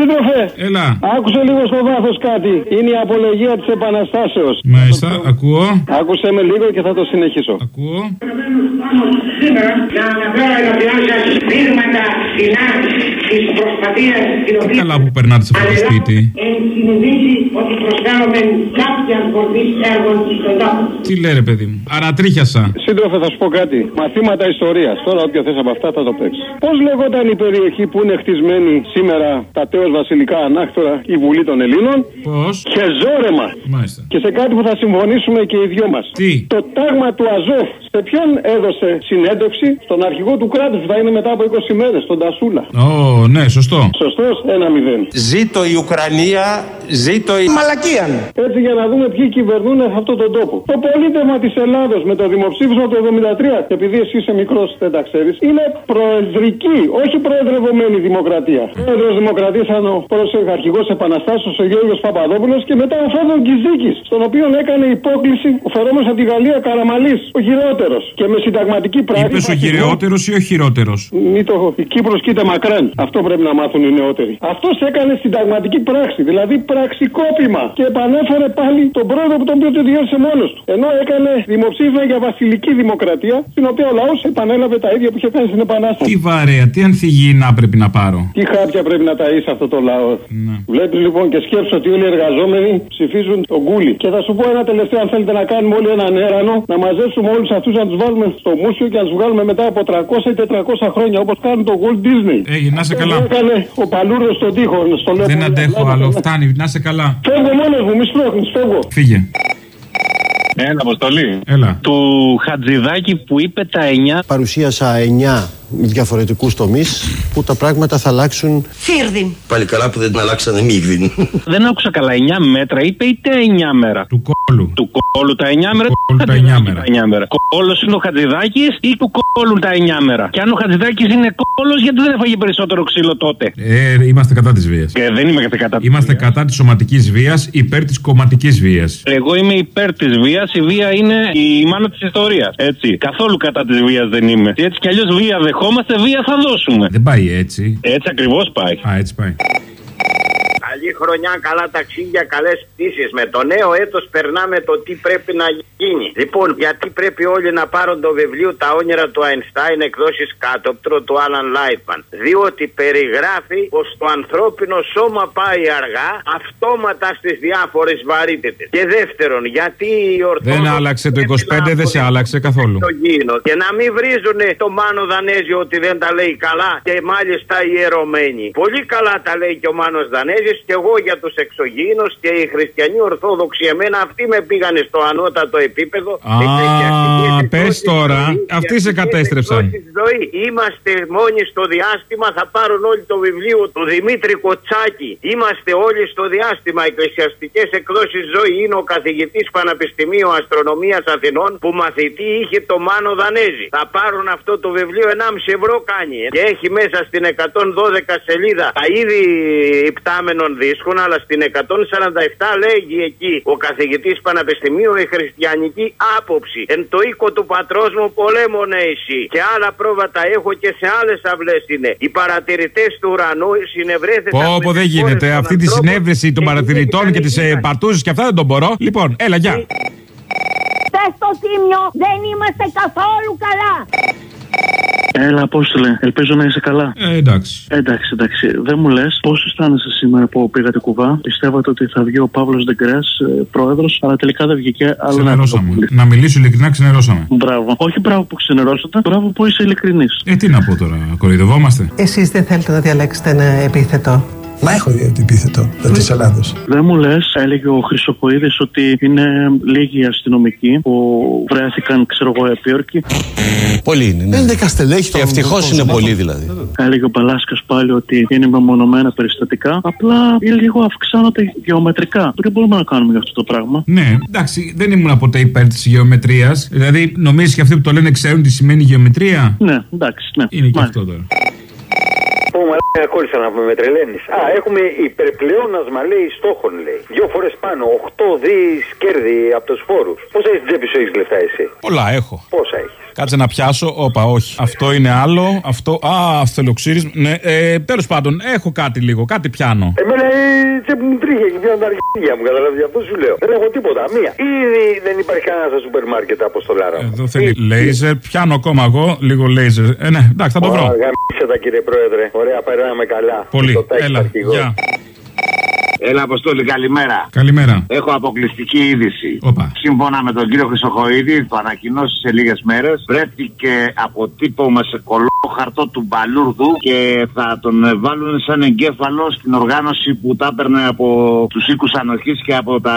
Σύντροφε, Έλα. άκουσε λίγο στο βάθος κάτι. Είναι η απολογία της Επαναστάσεως. Μάλιστα, ακούω. Άκουσε με λίγο και θα το συνεχίσω. Ακούω. σήμερα να αναφέρω ενώπιόν σας δείγματα κοινά της προσπαθίας την Τι οποία καλά που περνάτε σε αυτό το σπίτι. εν συνειδήσει ότι προσφέρομαι κάποια κορδής έργων στον τόπο. Τι λέει ρε παιδί μου. Ανατρίχιασα. Σύντροφε, θα σου πω κάτι. Μαθήματα ιστορίας. Τώρα, όποιο θες από αυτά θα το παίξεις. Πώς λεγόταν η περιοχή που είναι χτισμένη σήμερα τα τέο βασιλικά ανάκτορα, η Βουλή των Ελλήνων. Πώς; Χεζόρεμα. Μάλιστα. Και σε κάτι που θα συμφωνήσουμε και οι δυο μας. Τι; Το τάγμα του Αζόφ, σε ποιον έδωσε συνέντευξη, στον αρχηγό του κράτους που θα είναι μετά από 20 μέρες, τον Τασούλα. Ω, ναι, σωστό. Σωστός, ένα μηδέν. Ζήτω η Ουκρανία, ζήτω η Μαλακίαν. Έτσι για να δούμε ποιοι κυβερνούν αυτόν τον τόπο. Το πολίτευμα της Ελλάδος με το δημοψήφισμα του 73, και επειδή εσύ είσαι μικρός, δεν τα ξέρεις, είναι προεδρική, όχι προεδρευομένη δημοκρατία. Πρόεδρος Δημοκρατίας ήταν ο πρώτο αρχηγός Επαναστάσεως, ο Γιώργο Παπαδόπουλος, και μετά ο Φόδων Κιζίκη, στον οποίο έκανε υπόκληση ο φερόμενο από τη Γαλλία Καραμαλής, ο χειρότερος. Και με συνταγματική πράξη. Είπες ο γυρεότερο ή ο χειρότερος; Μη το η Κύπρος κοίτα μακράν. Αυτό πρέπει να μάθουν οι νεότεροι. Αυτός έκανε συνταγματική πράξη, δηλαδή πραξικόπημα. Και επανέφερε πάλι τον πρόεδρο που τον οποίο το διέλυσε μόνος του. Ενώ έκανε δημοψήφισμα για βασιλική δημοκρατία, στην οποία ο λαός επανέλαβε τα ίδια που είχε κάνει στην Επανάσταση. Τι βαρέα, τι ανθυγιεινά πρέπει να πάρω. Τι χάπια πρέπει να ταΐσει αυτό το λαό. Ναι. Βλέπει λοιπόν και σκέψω ότι όλοι οι εργαζόμενοι ψηφίζουν τον κούλι. Και θα σου πω ένα τελευταίο, αν θέλετε να κάνουμε όλοι έναν έρανο, να μαζέψουμε όλους αυτούς να τους βάλουμε στο μουσιο και να τους βγάλουμε μετά από 300 ή 400 χρόνια όπως κάνουν το Walt Disney. Έγινε, να σε καλά. Αυτό έκανε ο Παλούρο στον τοίχο. Στο λέω Δεν πολύ αντέχω απλά. άλλο. Φτάνει, να σε καλά. Φεύγω μόνος μου, μη σπρώχνεις, φεύγω. Φύγε. Ένα αποστολή. Έλα. Του Χατζηδάκη που είπε τα 9 Παρουσίασα 9 διαφορετικούς τομείς που τα πράγματα θα αλλάξουν Φίρδιν. Πάλι καλά που δεν την αλλάξανε μίγδιν. Δεν άκουσα καλά 9 μέτρα, είπε ή τα 9 μέρα. Του κόλου. Του κόλου τα 9 μέρα. Του κόλου τα 9 μέρα. 9 μέρα. Κόλο είναι ο Χατζηδάκης ή του κόλου τα 9 μέρα; Και αν ο Χατζηδάκης είναι κόλο, γιατί δεν έφαγε περισσότερο ξύλο τότε; Ε, είμαστε κατά της βίας. Και δεν είμαι κατά της Είμαστε βίας. κατά της σωματικής βίας, υπέρ της κομματικής βίας. Εγώ είμαι υπέρ της βίας. Η βία είναι η μάνα της ιστορίας. Έτσι. Καθόλου κατά της βίας δεν είμαι. Έτσι κι αλλιώς βία δεχόμαστε, βία θα δώσουμε. Δεν πάει έτσι. Έτσι ακριβώς πάει. Α, έτσι πάει. Καλή χρονιά, καλά ταξίδια, καλές πτήσεις. Με το νέο έτος περνάμε το τι πρέπει να γίνει. Λοιπόν, γιατί πρέπει όλοι να πάρουν το βιβλίο Τα όνειρα του Αϊνστάιν εκδόσεις κάτωπτρο του Άλαν Λάιτμαν. Διότι περιγράφει πως το ανθρώπινο σώμα πάει αργά αυτόματα στις διάφορες βαρύτητες. Και δεύτερον, γιατί οι Ορθόδοξοι. Δεν άλλαξε το πρέπει 25, να δεν σε άλλαξε καθόλου. το γίνο. Και να μην βρίζουν το Μάνο Δανέζιο ότι δεν τα λέει καλά και μάλιστα ιερωμένοι. Πολύ καλά τα λέει και ο Μάνος Δανέζης και εγώ για τους εξωγήινους και οι χριστιανοί Ορθόδοξοι εμένα αυτοί με πήγανε στο ανώτατο επίπεδο. Α, Εκκλησιαστικές πες εκδόσεις τώρα. ζωή, Αυτοί σε εκκλησιαστικές κατέστρεψαν. εκδόσεις ζωή. Είμαστε μόνοι στο διάστημα, θα πάρουν όλοι το βιβλίο του Δημήτρη Κοτσάκη. Είμαστε όλοι στο διάστημα. Εκκλησιαστικές εκδόσεις ζωή είναι ο καθηγητής Πανεπιστημίου Αστρονομίας Αθηνών που μαθητή είχε το Μάνο Δανέζη. Θα πάρουν αυτό το βιβλίο 1,5 ευρώ κάνει. Και έχει μέσα στην 112 σελίδα τα είδη υπτάμενων δίσκων, αλλά στην 147 λέγει εκεί ο καθηγητής Πανεπιστημίου η χριστιανική άποψη. Εν το οίκο του πατρός μου πολέμων εσύ. Και άλλα πρόβατα έχω και σε άλλες αυλές είναι. Οι παρατηρητές του ουρανού συνευρέθηκαν. Πω, πω, δεν γίνεται. Αυτή τη συνέβρεση των παρατηρητών και της παρτούζη και αυτά δεν τον μπορώ. Λοιπόν, έλα, γεια. Πες στο Τίμιο, δεν είμαστε καθόλου καλά. Έλα, Απόστολε, ελπίζω να είσαι καλά. Ε, εντάξει. Εντάξει, εντάξει. Δεν μου λες πώς αισθάνεσαι σήμερα που πήγατε κουβά. Πιστεύατε ότι θα βγει ο Παύλος Δεγκρέ, πρόεδρος, αλλά τελικά δεν βγήκε. Αλλά Ξενερώσαμε. Να μιλήσω ειλικρινά, ξενερώσαμε. Μπράβο. Όχι μπράβο που ξενερώσατε, μπράβο που είσαι ειλικρινής. Ε, τι να πω τώρα, κοροϊδευόμαστε. Εσείς δεν θέλετε να διαλέξετε ένα επίθετο; Μα έχω δει το επίθετο τη Ελλάδο. Δεν μου λες, έλεγε ο Χρυσοκοίδη ότι είναι λίγοι αστυνομικοί που βρέθηκαν, ξέρω εγώ, επίορκοι. Πολλοί είναι. Ναι. 11 στελέχη Και ευτυχώς είναι πολύ δηλαδή. Έλεγε ο Μπαλάσκα πάλι ότι είναι μεμονωμένα περιστατικά. Απλά λίγο αυξάνονται γεωμετρικά. Τι μπορούμε να κάνουμε για αυτό το πράγμα; Ναι, εντάξει, δεν ήμουν ποτέ υπέρ της γεωμετρίας. Δηλαδή, νομίζεις και αυτοί που το λένε ξέρουν τι σημαίνει γεωμετρία; Ναι, εντάξει, ναι. Είναι και Μάλιστα. αυτό τώρα. Πούμε, μαλάκα κόλλησα να πούμε, με τρελαίνεις. Α, έχουμε υπερπλεόνασμα, λέει, στόχων, λέει. Δύο φορές πάνω, 8 δις κέρδη από τους φόρους. Πόσα έχεις στην τσέπη σου, έχεις λεφτά εσύ; Πολλά έχω. Πόσα έχεις; Κάτσε να πιάσω. Όπα, όχι. Αυτό είναι άλλο. Αυτό. Α, αυτελοξύρισμα. Ναι, ε, τέλος πάντων, έχω κάτι λίγο. Κάτι πιάνω. Εμένα η τσέπη μου τρίχε και πιάνω τα αρχίδια μου, καταλάβεις γι' αυτό σου λέω. Δεν έχω τίποτα, μία. Ήδη δεν υπάρχει κανένας στα σούπερ μάρκετ από στο Λάρα. Εδώ θέλει λέιζερ. Πιάνω ακόμα εγώ λίγο λέιζερ. Ε, ναι, εντάξει, θα το βρω. Γαμίσε τα κύριε Πρόεδρε. Ωραία, περνάμε καλά. Πολύ. Το τάκι Έλα. αρχηγός. Γεια. Έλα, Αποστόλη, καλημέρα. Καλημέρα. Έχω αποκλειστική είδηση. Όπα. Σύμφωνα με τον κύριο Χρυσοχοίδη, που ανακοινώσει σε λίγες μέρες, βρέθηκε αποτύπωμα σε κολόχαρτο του Μπαλούρδου και θα τον βάλουν σαν εγκέφαλο στην οργάνωση που τα έπαιρνε από τους οίκους ανοχής και από τα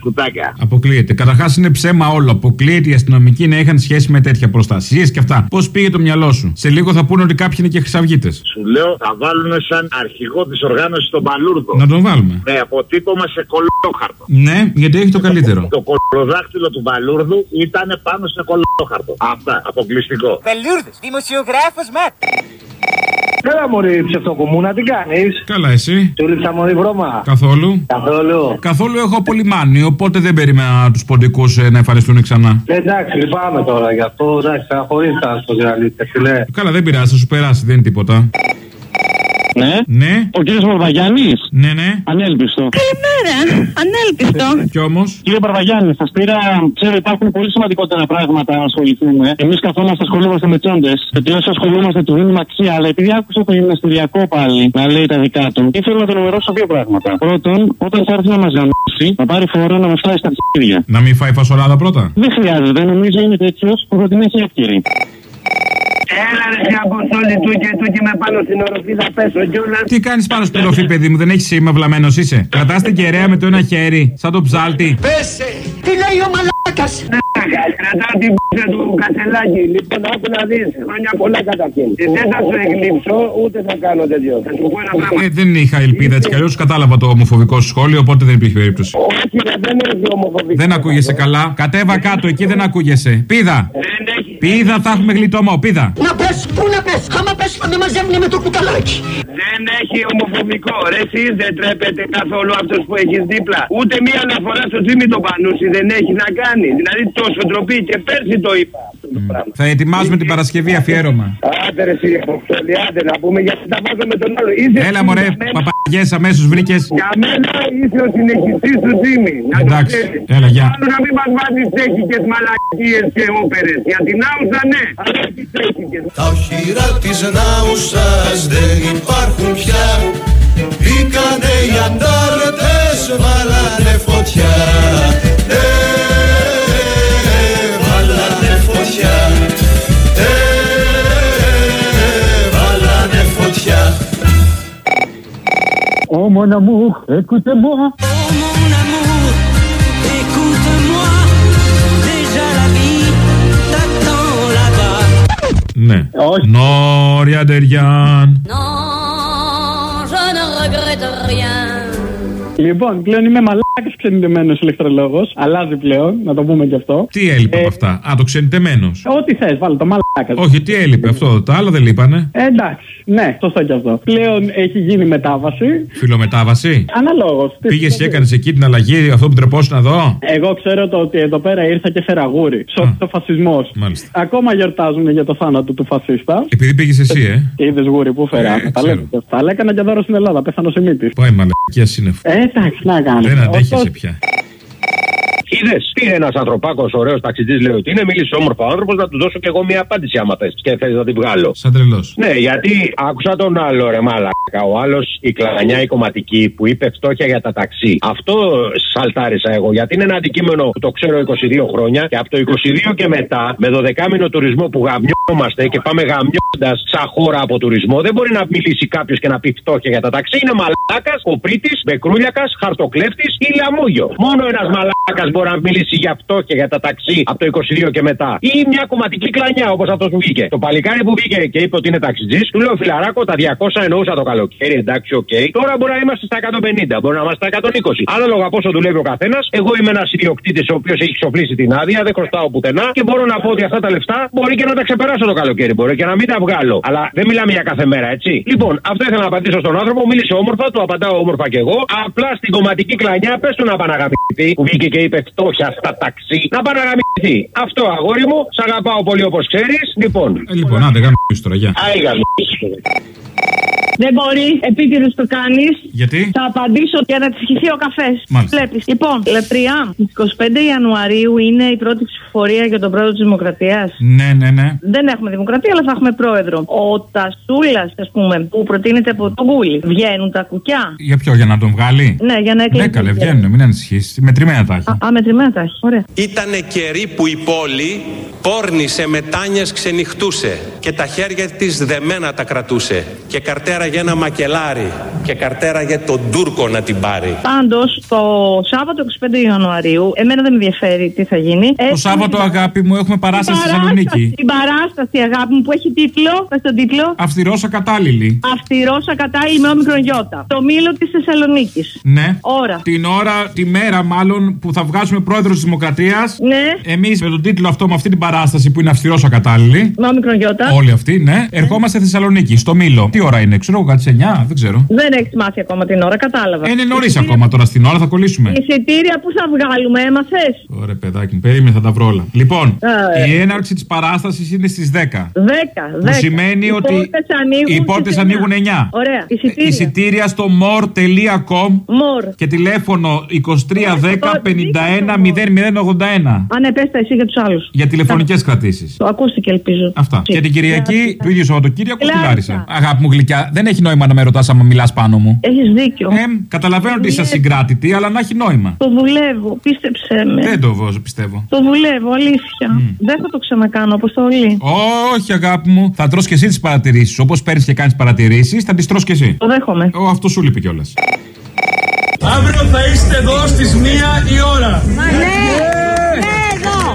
φρουτάκια. Αποκλείεται. Καταρχάς είναι ψέμα όλο. Αποκλείεται οι αστυνομικοί να είχαν σχέση με τέτοια προστασίες και αυτά. Πώς πήγε το μυαλό σου; Σε λίγο θα πούνε ότι κάποιοι είναι και χρυσαυγίτες. Σου λέω, θα βάλουν σαν αρχηγό της οργάνωσης τον Μπαλούρδο. Να τον βάλουμε. Με αποτύπωμα σε κολόχαρτο. Ναι, γιατί έχει το καλύτερο. Το κολοδάκτυλο του Μπαλούρδου ήταν πάνω σε κολόχαρτο. Αυτά, αποκλειστικό. Βελούρδος, δημοσιογράφος ΜΑΤ. Καλά μωρή ψευτοκομμούνα, τι κάνεις; Καλά, εσύ. Του λείψα μωρή βρώμα. Καθόλου. Καθόλου. Καθόλου έχω απολυμάνει, οπότε δεν περίμενα τους ποντικούς να εμφανιστούν ξανά. Ε, εντάξει, λυπάμαι τώρα γι' αυτό. Εντάξει, στεναχωρήθηκα στο αλήθεια. Τι λέει. Καλά, δεν πειράζει, θα σου περάσει, δεν είναι τίποτα. Ναι. Ναι. Ο κύριος Παρβαγιάννης. Ναι, ναι. Ανέλπιστο. Καλημέρα. Ανέλπιστο. Κι όμως; Κύριε Παρβαγιάννη, σας πήρα. Ξέρω, υπάρχουν πολύ σημαντικότερα πράγματα να ασχοληθούμε. Εμείς καθόμαστε, ασχολούμαστε με τσόντες. Και όσο ασχολούμαστε, του δίνουμε αξία. Αλλά επειδή άκουσα το γυμναστηριακό πάλι να λέει τα δικά του, ήθελα να τον ενημερώσω δύο πράγματα. Πρώτον, όταν θα έρθει να μας γαμίσει, θα πάρει φορά να μας φάει στα αρχίδια. Να μην φάει φασολάδα πρώτα; Δεν χρειάζεται, νομίζω είναι τέτοιος που θα την έχει εύκαιρη. Έλα ρε σε αποστόλη του και του και με πάνω στην οροφή θα πέσω κιόλας. Τι κάνεις πάνω στην οροφή, παιδί μου, δεν έχεις σήμα, βλαμμένος είσαι. Κρατά την κεραία με το ένα χέρι, σαν το ψάλτη. Πέσε! Τι λέει ο μαλάκας! Κρατάω την π***α του κατσελάκι. Λοιπόν, άκου να δεις. Χρόνια πολλά καταρχήν. Και δεν θα σου εκλείψω, ούτε θα κάνω τέτοιο. Θα σου πω ένα πράγμα. Ε, δεν είχα ελπίδα έτσι κι αλλιώς κατάλαβα το ομοφοβικό σου σχόλιο, οπότε δεν υπήρχε περίπτωση. Όχι, ρε, δεν έχει ομοφοβικό. Δεν ακούγεσαι καλά. Κατέβα κάτω, εκεί δεν ακούγεσαι. Πίδα. Πίδα, θα έχουμε γλιτωμό, πίδα. Να πες, πού να πες, άμα πες θα με μαζεύουνε με το κουταλάκι. Δεν έχει ομοφοβικό, ρε εσείς δεν τρέπετε καθόλου αυτός που έχεις δίπλα. Ούτε μία αναφορά στο τζίμι το πανούσι δεν έχει να κάνει. Δηλαδή τόσο ντροπή και πέρσι το είπα. Θα ετοιμάζουμε την Παρασκευή αφιέρωμα. Άντε ρε εσύ, αποστολή, άντε να πούμε γιατί τα βάζω με τον άλλο. Είσαι Έλα μωρέ, παπαγιές αμέσως βρήκες. Για μένα είσαι ο συνεχιστής του Τζίμι. Να το Εντάξει, ξέρεις. έλα, γεια. Άλλο να μην μας βάζεις τσέχικες μαλακίες και όπερες. Για την άουσα ναι, αλλά τις τσέχικες. Τα οχυρά της Νάουσας δεν υπάρχουν πια Μπήκανε οι αντάρτες, βάλανε φωτιά Oh mon amour, écoute-moi. Oh mon amour, écoute-moi. Déjà la vie t'attend là-bas. Mais. Oh. Non, rien de rien. Non, je ne regrette rien. Λοιπόν, πλέον είμαι μαλάκας ξενιτεμένος ηλεκτρολόγος. Αλλάζει πλέον, να το πούμε και αυτό. Τι έλειπε από αυτά; Α, το ξενιτεμένος. Ό,τι θες, βάλω το μαλάκας. Όχι, τι έλειπε αυτό. Τα άλλα δεν λείπανε. Ε, εντάξει, ναι, σωστό και αυτό. Πλέον έχει γίνει μετάβαση. Φιλομετάβαση. Αναλόγως. Πήγες και έκανες εκεί την αλλαγή, αυτό που τρεπόσουν να δω; Εγώ ξέρω το ότι εδώ πέρα ήρθα και φέρα γούρι. Σώθηκε ο φασισμός. Μάλιστα. Ακόμα γιορτάζουν για το θάνατο του φασίστα. Επειδή πήγες εσύ, ε. Είδες γούρι που φέρα. Ε, τα ξέρω. λέτε και αυτά. Αλλά έκανα και δώρο στην Ελλάδα. Πέθανε ο Σιμίτης. Πάει μαλακία σύννεφο. Ε, εντάξει, να κάνω. Δεν αντέχεσαι πια. Είδες, πήρε ένας ανθρωπάκος ωραίος ταξιτζής, λέει ότι είναι, μίλησε όμορφο άνθρωπος, να του δώσω κι εγώ μία απάντηση άμα θες και θες να την βγάλω. Σαν τρελός. Ναι, γιατί άκουσα τον άλλο ρε μάλακα. Ο άλλος, η κλανιά η κομματική που είπε φτώχεια για τα ταξί. Αυτό σαλτάρισα εγώ, γιατί είναι ένα αντικείμενο που το ξέρω 22 χρόνια και από το 22 και μετά, με 12μηνο τουρισμό που γαμιόμαστε και πάμε γαμιώντας σαν χώρα από τουρισμό, δεν μπορεί να μιλήσει κάποιος και να πει φτώχεια για τα ταξί. Είναι μαλάκας, κοπρίτης, μπεκρούλιακας, χαρτοκλέφτης ή λαμόγιο. Μόνο ένας μαλάκας μπορεί να μιλήσει για φτώχεια για τα ταξί από το 22 και μετά. Ή μια κομματική κλανιά όπως αυτός που βγήκε. Το παλικάρι που βγήκε και είπε ότι είναι ταξιτζής, του λέω φιλαράκο τα 200 εννοούσα το καλοκαίρι, εντάξει, οκ. Τώρα μπορεί να είμαστε στα 150, μπορεί να είμαστε στα 120. Ανάλογα πόσο δουλεύει ο καθένας. Εγώ είμαι ένας ιδιοκτήτης ο οποίος έχει ξοφλήσει την άδεια, δεν χρωστάω πουθενά και μπορώ να πω ότι αυτά τα λεφτά μπορεί και να τα ξεπεράσω περάσω το καλοκαίρι, μπορεί και να μην τα βγάλω. Αλλά δεν μιλάμε για κάθε μέρα, έτσι. Λοιπόν, αυτό ήθελα να απαντήσω στον άνθρωπο, μίλησε όμορφα, του απαντάω όμορφα κι εγώ. Απλά στην κομματική κλανιά, πες του να παναγαμιθεί. Που βγήκε και είπε φτώχεια στα ταξί. Να παναγαμιθεί. Αυτό αγόρι μου, σ' αγαπάω πολύ όπως ξέρεις. Λοιπόν. Ε, λοιπόν, άντε, γάμισε τώρα, γεια. Άι, Δεν μπορεί, επίτηδε το κάνεις. Γιατί; Θα απαντήσω για να τη χυθεί ο καφές. Μάλιστα. Βλέπεις. Λοιπόν, Λεπτριά, στις 25 Ιανουαρίου είναι η πρώτη ψηφοφορία για τον πρόεδρο της Δημοκρατίας. Ναι, ναι, ναι. Δεν έχουμε δημοκρατία, αλλά θα έχουμε πρόεδρο. Ο Τασούλας, ας πούμε, που προτείνεται από τον Κούλι. Βγαίνουν τα κουκιά. Για ποιο, για να τον βγάλει; Ναι, για να εκλεγεί. Ναι, καλέ, βγαίνουν, μην ανησυχείς. Μετρημένα τα έχει. Α, α, μετρημένα τα έχει. Ωραία. Ήτανε καιροί που η πόλη πόρνησε μετάνιες ξενυχτούσε και τα χέρια της δεμένα τα κρατούσε και καρτέρα για ένα μακελάρι και καρτέρα για τον Τούρκο να την πάρει. Πάντως, το Σάββατο 25 Ιανουαρίου, εμένα δεν με ενδιαφέρει τι θα γίνει. Το Σάββατο, αγάπη μου, έχουμε παράσταση στη Θεσσαλονίκη. Την παράσταση, αγάπη μου, που έχει τίτλο. Πες τον τίτλο. Αυστηρός ακατάλληλη. Αυστηρός ακατάλληλη με όμικρον γιώτα. Το μήλο της Θεσσαλονίκης. Ναι. Ώρα. Την ώρα, τη μέρα μάλλον που θα βγάζουμε πρόεδρος της Δημοκρατίας. Ναι. Εμείς με τον τίτλο αυτό, με αυτή την παράσταση που είναι αυστηρός ακατάλληλη. Με όμικρον γιώτα. Όλοι αυτοί, ναι. Ερχόμαστε στη Θεσσαλονίκη, στο Μήλο. Τι ώρα είναι, ξέρω εγώ, κάτι σε 9, δεν ξέρω. Δεν έχεις μάθει ακόμα την ώρα, κατάλαβα. Ε, Είναι νωρίς ακόμα τώρα στην ώρα, θα κολλήσουμε. Εισιτήρια που θα βγάλουμε, έμαθες; Ωραία, παιδάκι μου, περίμενε, θα τα βρω όλα. Λοιπόν, Ε. η έναρξη της παράστασης είναι στι 10. 10. 10. Που σημαίνει ότι οι πόρτε ανοίγουν 9. Ωραία. Εισιτήρια. Εισιτήρια στο more.com More. και τηλέφωνο 2310 51 0081 Αν επέστα εσύ για τους άλλους. για τηλεφωνικές κρατήσεις. Το ακούστηκε, ελπίζω. Αυτά. Και την Κυριακή του ίδιου Σαββατοκύριακου στη Λάρισα. Λάρισα. Αγάπη μου γλυκιά, δεν έχει νόημα να με ρωτάς άμα μιλάς πάνω μου. Έχεις δίκιο. Ε, καταλαβαίνω ότι είσαι συγκράτητη, αλλά να έχει νόημα. Το δουλεύω, πίστεψε με. Δεν το βάζω, πιστεύω. Το δουλεύω, αλήθεια. Δεν θα το ξανακάνω, αποστολή. Όχι, αγάπη μου. Θα τρως και εσύ τις παρατηρήσεις. Όπως παίρνεις και κάνεις παρατηρήσεις, θα τις τρως και εσύ. Το δέχομαι. Ο, αυτό σου λείπει κιόλας. Αύριο θα είστε εδώ στις μία η ώρα. Ναι, εδώ.